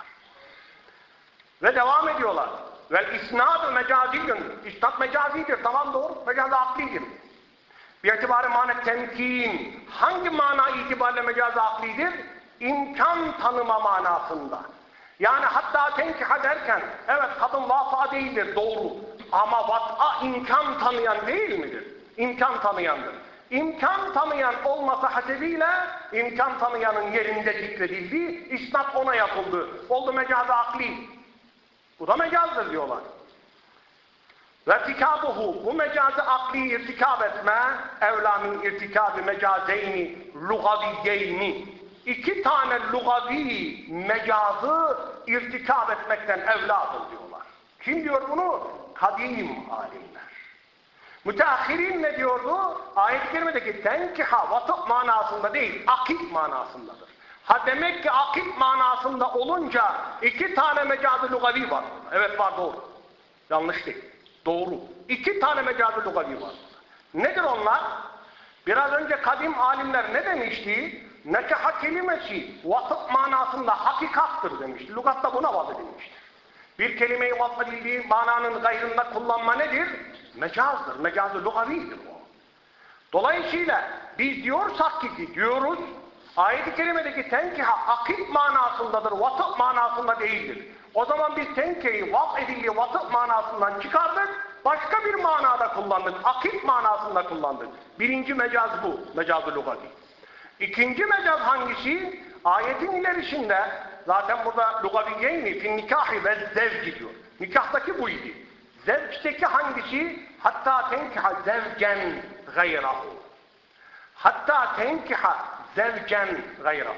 Ve devam ediyorlar. Vel isnad-ı mecaziyyün. İsnat mecazidir. Tamam doğru. Mecaz-ı aklidir. Bir itibarı mana temkin. Hangi mana itibariyle mecaz aklidir? İmkan tanıma manasında. Yani hatta tenkiha derken evet kadın vafa değildir doğru. Ama vat'a imkan tanıyan değil midir? İmkan tanıyandır. İmkan tanıyan olması hasebiyle imkan tanıyanın yerinde zikredildi. İsnat ona yapıldı. Oldu mecaz akli. Bu da mecazdır diyorlar. Ve irtikabuhu bu mecazı akli irtikab etme evla min irtikabi mecazeyni lugaviyeyni iki tane lugavi mecazı irtikab etmekten evladır diyorlar. Kim diyor bunu? Kadim alimler. Müteahhirin ne diyordu? Ayet-i kerimedeki tenkiha vatık manasında değil, akit manasındadır. Ha demek ki akit manasında olunca iki tane mecazı lugavi var. Evet var doğru. Yanlış değil. Doğru. İki tane mecazı lugavi var. Nedir onlar? Biraz önce kadim alimler ne demişti? Nekaha kelimesi vasıf manasında hakikattır demişti. Lugatta buna vaz edilmiştir. Bir kelimeyi vasfedildiği mananın gayrında kullanma nedir? Mecazdır. Mecazı lugavidir o. Dolayısıyla biz diyorsak ki diyoruz ayet-i kerimedeki tenkiha akit manasındadır, vasıf manasında değildir. O zaman biz tenkeyi vaz edildiği vasıf manasından çıkardık, başka bir manada kullandık, akit manasında kullandık. Birinci mecaz bu, mecaz-ı lugati. İkinci mecaz hangisi? Ayetin ilerisinde, zaten burada lugaviyeyni fin nikahi ve zevci diyor. Nikahtaki buydu. Zevçteki hangisi? Hatta tenkiha zevcen gayrahu. Hatta tenkiha zevcen gayrahu.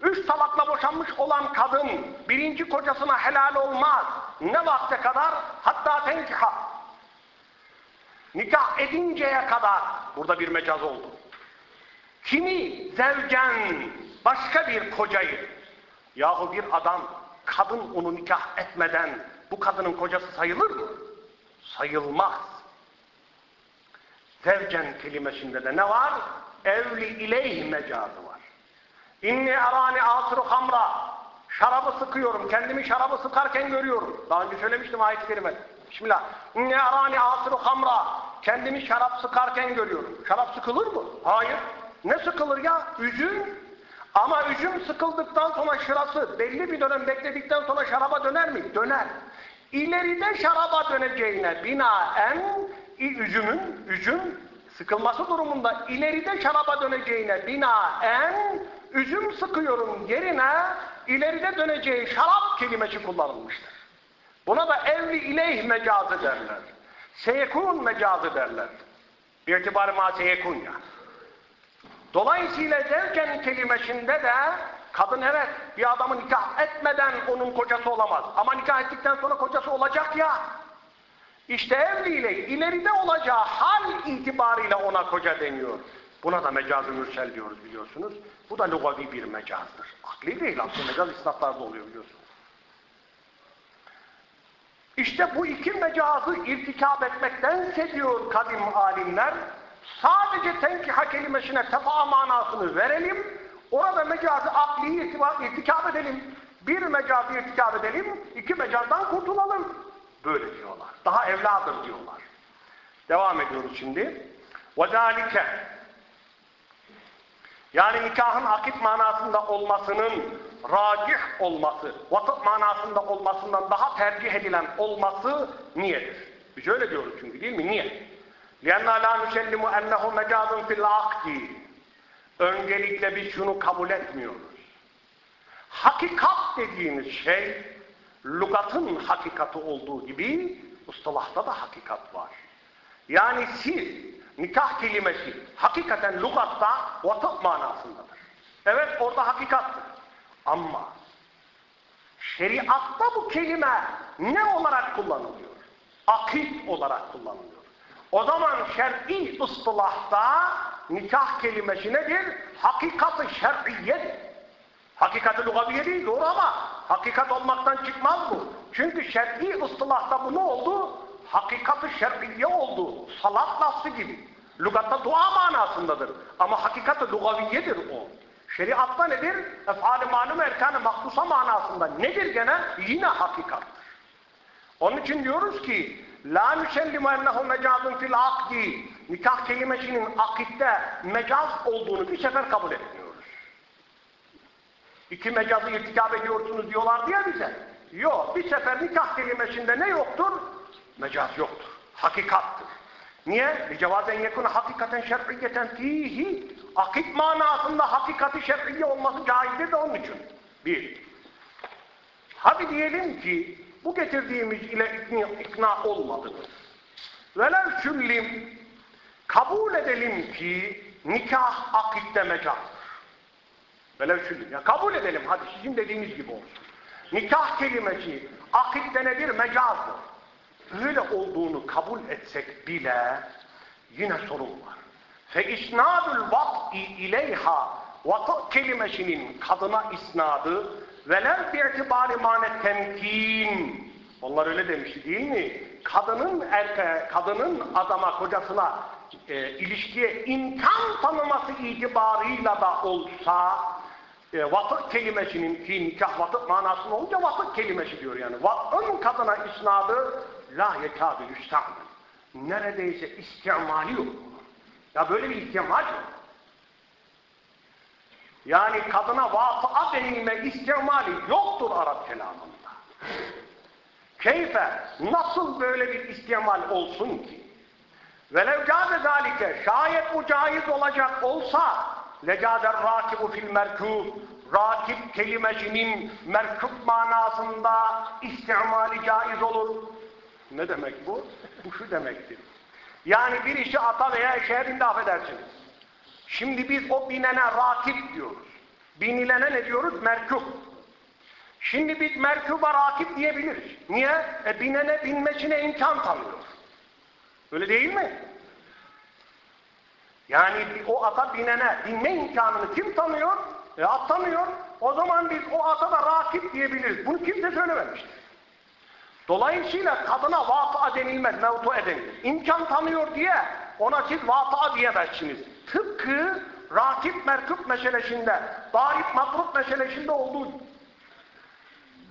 Üç talakla boşanmış olan kadın birinci kocasına helal olmaz. Ne vakte kadar? Hatta tenkiha. Nikah edinceye kadar. Burada bir mecaz oldu. Kimi zevcen başka bir kocayı yahu bir adam kadın onu nikah etmeden bu kadının kocası sayılır mı? Sayılmaz. Zevcen kelimesinde de ne var? Evli ileyh mecazı var. İnni arani asru hamra. Şarabı sıkıyorum. Kendimi şarabı sıkarken görüyorum. Daha önce söylemiştim ayet-i kerime. Bismillah. İnni arani asru hamra. Kendimi şarap sıkarken görüyorum. Şarap sıkılır mı? Hayır. Ne sıkılır ya? Üzüm. Ama üzüm sıkıldıktan sonra şırası belli bir dönem bekledikten sonra şaraba döner mi? Döner. İleride şaraba döneceğine binaen üzümün, üzüm sıkılması durumunda ileride şaraba döneceğine binaen üzüm sıkıyorum yerine ileride döneceği şarap kelimesi kullanılmıştır. Buna da evli ileyh mecazı derler. Seyekun mecazı derler. İtibarı ma seyekun ya. Dolayısıyla zevken kelimesinde de kadın evet bir adamı nikah etmeden onun kocası olamaz. Ama nikah ettikten sonra kocası olacak ya. İşte evliyle ileride olacağı hal itibariyle ona koca deniyor. Buna da mecaz-ı mürsel diyoruz biliyorsunuz. Bu da lugavi bir mecazdır. Akli değil aslında mecaz isnatlarda oluyor biliyorsunuz. İşte bu iki mecazı irtikap etmektense diyor kadim alimler, sadece tenkiha kelimesine tefa manasını verelim, orada mecazı akli irtikap edelim. Bir mecazı irtikap edelim, iki mecazdan kurtulalım. Böyle diyorlar. Daha evladır diyorlar. Devam ediyoruz şimdi. وَذَٰلِكَ Yani nikahın akit manasında olmasının racih olması, vatık manasında olmasından daha tercih edilen olması niyedir? Biz öyle diyoruz çünkü değil mi? Niye? لِيَنَّا لَا نُسَلِّمُ اَنَّهُ مَجَازٌ فِي الْعَقْدِ Öncelikle biz şunu kabul etmiyoruz. Hakikat dediğimiz şey, lugatın hakikati olduğu gibi, ustalahta da hakikat var. Yani siz, nikah kelimesi, hakikaten lugatta vatık manasındadır. Evet, orada hakikattır. Ama şeriatta bu kelime ne olarak kullanılıyor? Akit olarak kullanılıyor. O zaman şer'i ıstılahta nikah kelimesi nedir? Hakikat-ı şer'iyedir. Hakikati lugaviye değil doğru ama hakikat olmaktan çıkmaz bu. Çünkü şer'i ıstılahta bu ne oldu? Hakikat-ı şer'iye oldu. Salat nasıl gibi. Lugatta dua manasındadır. Ama hakikat-ı lugaviyedir o. Şeriatta nedir? Efali malum erkanı maksusa manasında. Nedir gene? Yine hakikattır. Onun için diyoruz ki La nüsellimu ennehu mecazun fil akdi Nikah kelimesinin akitte mecaz olduğunu bir sefer kabul etmiyoruz. İki mecazı irtikap ediyorsunuz diyorlar diye bize. Yok, bir sefer nikah kelimesinde ne yoktur? Mecaz yoktur. Hakikattır. Niye? Cevazen yekun hakikaten şer'iyeten fihi akit manasında hakikati şer'iye olması caizdir de onun için. Bir. Hadi diyelim ki bu getirdiğimiz ile ikna olmadınız. Velev şüllim kabul edelim ki nikah akitte mecazdır. Velev şüllim. Ya kabul edelim hadi sizin dediğiniz gibi olsun. Nikah kelimesi akitte nedir? Mecazdır öyle olduğunu kabul etsek bile yine sorun var. Fe isnadul vat'i ileyha vatı kelimesinin kadına isnadı velev bir itibari manet temkin onlar öyle demişti değil mi? Kadının erke, kadının adama, kocasına e, ilişkiye imkan tanıması itibarıyla da olsa e, vatık kelimesinin ki nikah vatık manasında olunca vatık kelimesi diyor yani. Vat'ın kadına isnadı la yekâbü yüsta'mel. Neredeyse istimali yok. Ya böyle bir istimal yok. Yani kadına vatı'a denilme istimali yoktur Arap kelamında. Keyfe, nasıl böyle bir istimal olsun ki? Velev câze zâlike, şayet bu caiz olacak olsa, lecâder râkibu fil merkûb, rakip kelimesinin merkub manasında istimali caiz olur. Ne demek bu? Bu şu demektir. Yani bir işi ata veya eşeğe bindi affedersiniz. Şimdi biz o binene rakip diyoruz. Binilene ne diyoruz? Merkub. Şimdi biz merkuba rakip diyebiliriz. Niye? E binene binmesine imkan tanıyor. Öyle değil mi? Yani o ata binene binme imkanını kim tanıyor? E at tanıyor. O zaman biz o ata da rakip diyebiliriz. Bunu kimse söylememiştir. Dolayısıyla kadına vatıa denilmez, mevtu denilir. İmkan tanıyor diye ona siz vatıa diyemezsiniz. Tıpkı rakip merküp meselesinde, darip matruk meselesinde olduğu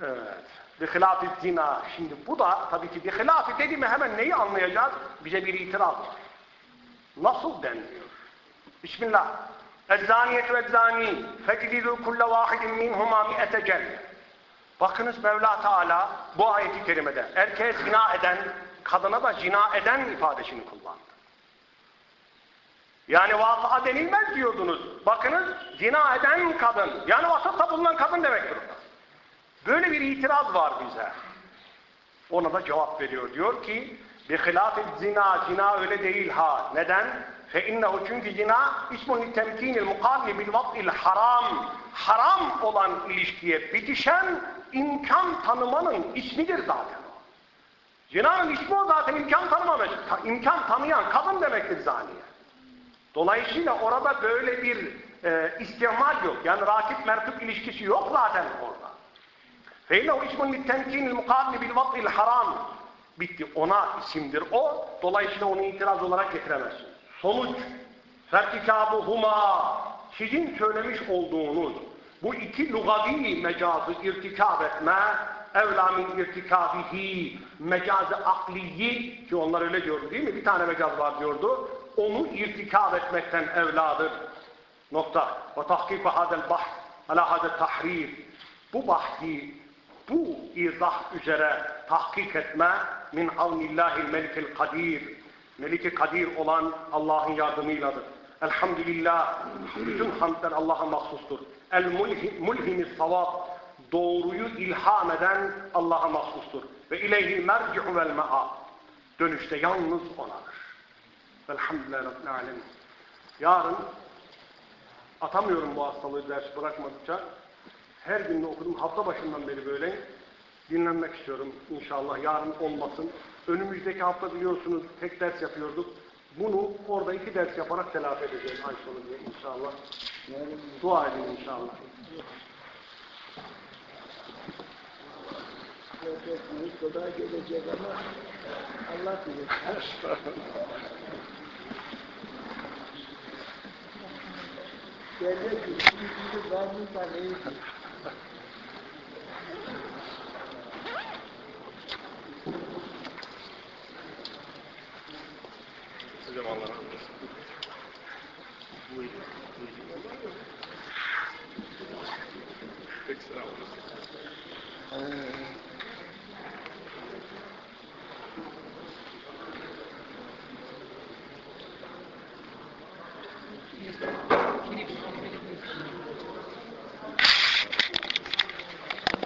Evet. Bihilaf-ı zina. Şimdi bu da tabii ki bihilaf-ı dedi mi hemen neyi anlayacağız? Bize bir itiraz. Nasıl deniliyor? Bismillah. Ezzaniyetü ezzani fecididu kulle vahidin minhuma mi'ete celle. Bakınız Mevla Teala bu ayeti kerimede erkeğe zina eden, kadına da zina eden ifadesini kullandı. Yani vakıa denilmez diyordunuz. Bakınız zina eden kadın. Yani vasatta bulunan kadın demektir. Böyle bir itiraz var bize. Ona da cevap veriyor. Diyor ki bir hilaf zina, zina öyle değil ha. Neden? فَاِنَّهُ çünkü zina ismun temkinil mukabli bil vat'il haram. Haram olan ilişkiye bitişen imkan tanımanın ismidir zaten o. Zinanın ismi o zaten imkan tanımamış. Ta, imkan tanıyan kadın demektir zaniye. Dolayısıyla orada böyle bir e, istihmal yok. Yani rakip mertip ilişkisi yok zaten orada. فَاِنَّهُ اِسْمٌ لِلْتَمْكِينِ الْمُقَابِلِ بِالْوَطْءِ الْحَرَامِ Bitti. Ona isimdir o. Dolayısıyla onu itiraz olarak getiremezsin. sonuç fertikabuhuma sizin söylemiş olduğunuz bu iki lugavi mecazı irtikab etme evlâ min irtikabihi mecazı akliyi ki onlar öyle diyordu değil mi? Bir tane mecaz var diyordu. Onu irtikab etmekten evladır. Nokta. Ve tahkik-i hadel bahs ala hadel tahrir. Bu bahsi bu izah üzere tahkik etme min avnillahil melikil kadir Meliki kadir olan Allah'ın yardımıyladır. Elhamdülillah. Bütün hamdler Allah'a mahsustur. El mulhimi savab. Doğruyu ilham eden Allah'a mahsustur. Ve ileyhi merci'u vel me'ab. Dönüşte yalnız onadır. Velhamdülillah Rabbil alemin. Yarın atamıyorum bu hastalığı ders bırakmadıkça. Her gün okudum. Hafta başından beri böyle. Dinlenmek istiyorum inşallah. Yarın olmasın. Önümüzdeki hafta biliyorsunuz tek ders yapıyorduk. Bunu orada iki ders yaparak telafi edeceğiz ay sonu diye inşallah. Dua edin inşallah. Kolay gelecek ama Allah bilir. Derler ki şimdi varlığında neydi? Hocam Allah razı olsun. Buyurun. Peki sağ olun. Ha.